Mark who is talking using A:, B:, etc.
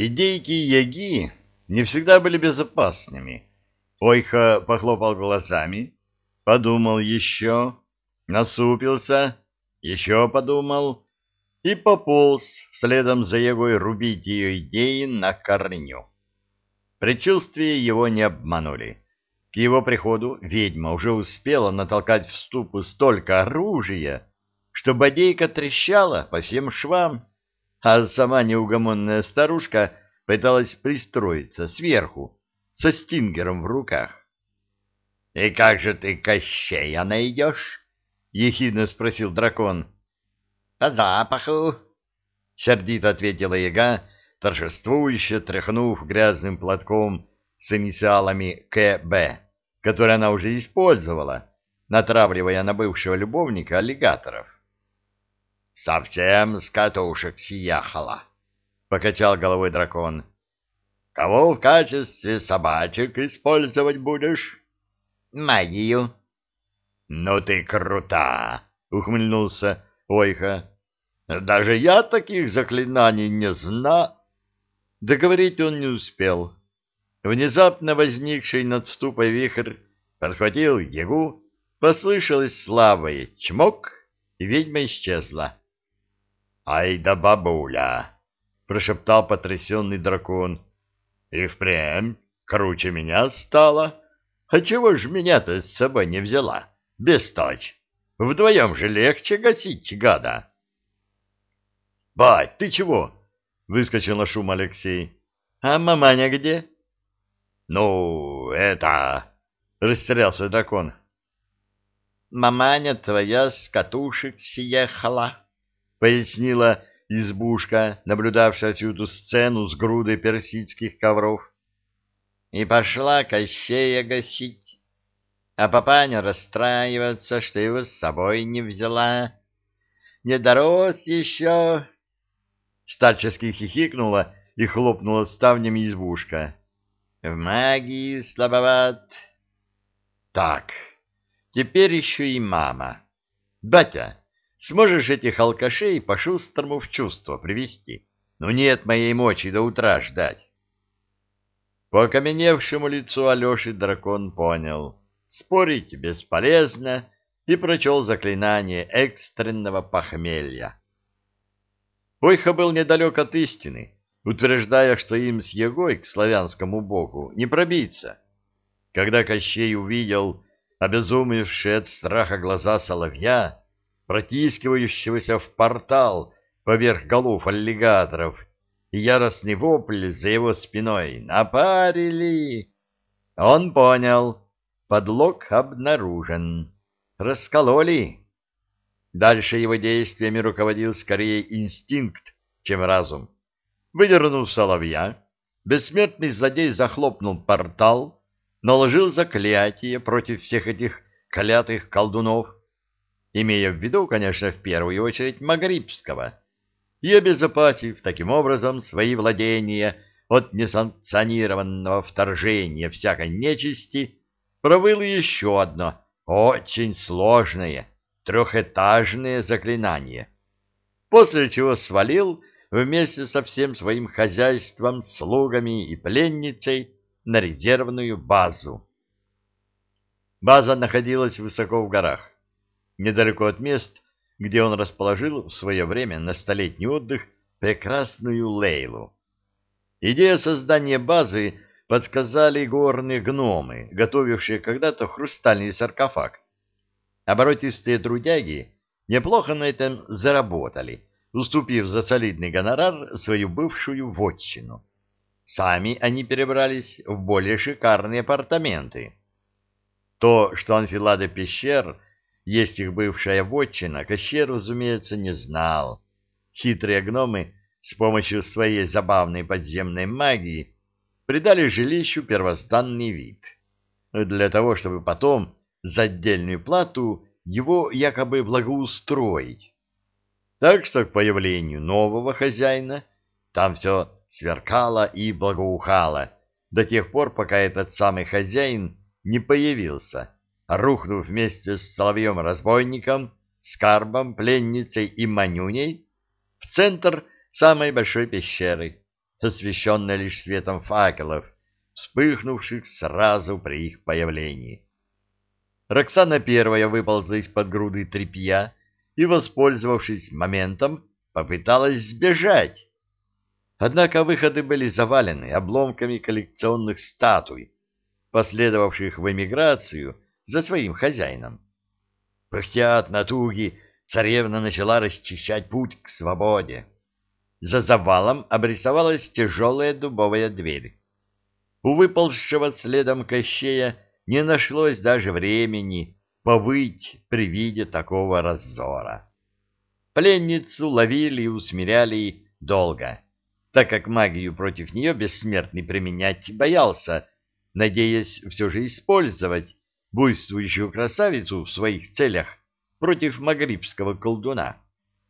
A: Идейки яги не всегда были безопасными. Ойха похлопал глазами, подумал еще, насупился, еще подумал и пополз следом за егой рубить ее идеи на корню. Предчувствия его не обманули. К его приходу ведьма уже успела натолкать в ступу столько оружия, что бодейка трещала по всем швам, а сама неугомонная старушка пыталась пристроиться сверху, со стингером в руках. — И как же ты Кощея найдешь? — ехидно спросил дракон. — По запаху, — сердито ответила яга, торжествующе тряхнув грязным платком с инициалами КБ, который она уже использовала, натравливая на бывшего любовника аллигаторов. — Совсем с катушек съехала, — покачал головой дракон. — Кого в качестве собачек использовать будешь? — Магию. — Ну ты крута! — ухмыльнулся Ойха. — Даже я таких заклинаний не знаю. Договорить он не успел. Внезапно возникший над ступой вихрь подхватил ягу, послышалось слабое чмок, и ведьма исчезла. — Ай да бабуля! — прошептал потрясенный дракон. — И впрямь круче меня стало. А чего ж меня-то с собой не взяла? Без точ. Вдвоем же легче гасить, гада. — Бать, ты чего? — выскочил на шум Алексей. — А маманя где? — Ну, это... — растерялся дракон. — Маманя твоя с катушек съехала, — пояснила избушка, наблюдавшая всю эту сцену с грудой персидских ковров. — И пошла Кощея гасить. А папаня расстраивается, что его с собой не взяла. Не дорос еще... Старчески хихикнула и хлопнула ставнями избушка. В магии слабоват. Так, теперь еще и мама. Батя, сможешь этих алкашей по-шустрому в чувство привести? Ну нет моей мочи до утра ждать. По окаменевшему лицу Алеши дракон понял. Спорить бесполезно и прочел заклинание экстренного похмелья. Ойха был недалек от истины, утверждая, что им с Егой к славянскому богу не пробиться. Когда Кощей увидел обезумевшие от страха глаза соловья, протискивающегося в портал поверх голов аллигаторов, и яростный вопль за его спиной «Напарили!», он понял, подлог обнаружен. Раскололи. Дальше его действиями руководил скорее инстинкт, чем разум. Выдернув соловья, бессмертный злодей захлопнул портал, наложил заклятие против всех этих клятых колдунов, имея в виду, конечно, в первую очередь Магрибского, и обезопасив таким образом свои владения от несанкционированного вторжения всякой нечисти, провыл еще одно очень сложное трехэтажное заклинание, после чего свалил вместе со всем своим хозяйством, слугами и пленницей на резервную базу. База находилась высоко в горах, недалеко от мест, где он расположил в свое время на столетний отдых прекрасную Лейлу. Идея создания базы подсказали горные гномы, готовившие когда-то хрустальный саркофаг, Оборотистые трудяги неплохо на этом заработали, уступив за солидный гонорар свою бывшую вотчину. Сами они перебрались в более шикарные апартаменты. То, что анфилада пещер есть их бывшая вотчина, Кощей, разумеется, не знал. Хитрые гномы с помощью своей забавной подземной магии придали жилищу первозданный вид. Для того, чтобы потом за отдельную плату его якобы благоустроить. Так что к появлению нового хозяина там все сверкало и благоухало до тех пор, пока этот самый хозяин не появился, рухнув вместе с соловьем-разбойником, скарбом, пленницей и манюней в центр самой большой пещеры, освещенная лишь светом факелов, вспыхнувших сразу при их появлении. Роксана первая выползла из-под груды тряпья и, воспользовавшись моментом, попыталась сбежать. Однако выходы были завалены обломками коллекционных статуй, последовавших в эмиграцию за своим хозяином. Пыхтя от натуги, царевна начала расчищать путь к свободе. За завалом обрисовалась тяжелая дубовая дверь. У выползшего следом Кощея не нашлось даже времени повыть при виде такого раззора. Пленницу ловили и усмиряли долго, так как магию против нее бессмертный применять боялся, надеясь все же использовать буйствующую красавицу в своих целях против магрибского колдуна.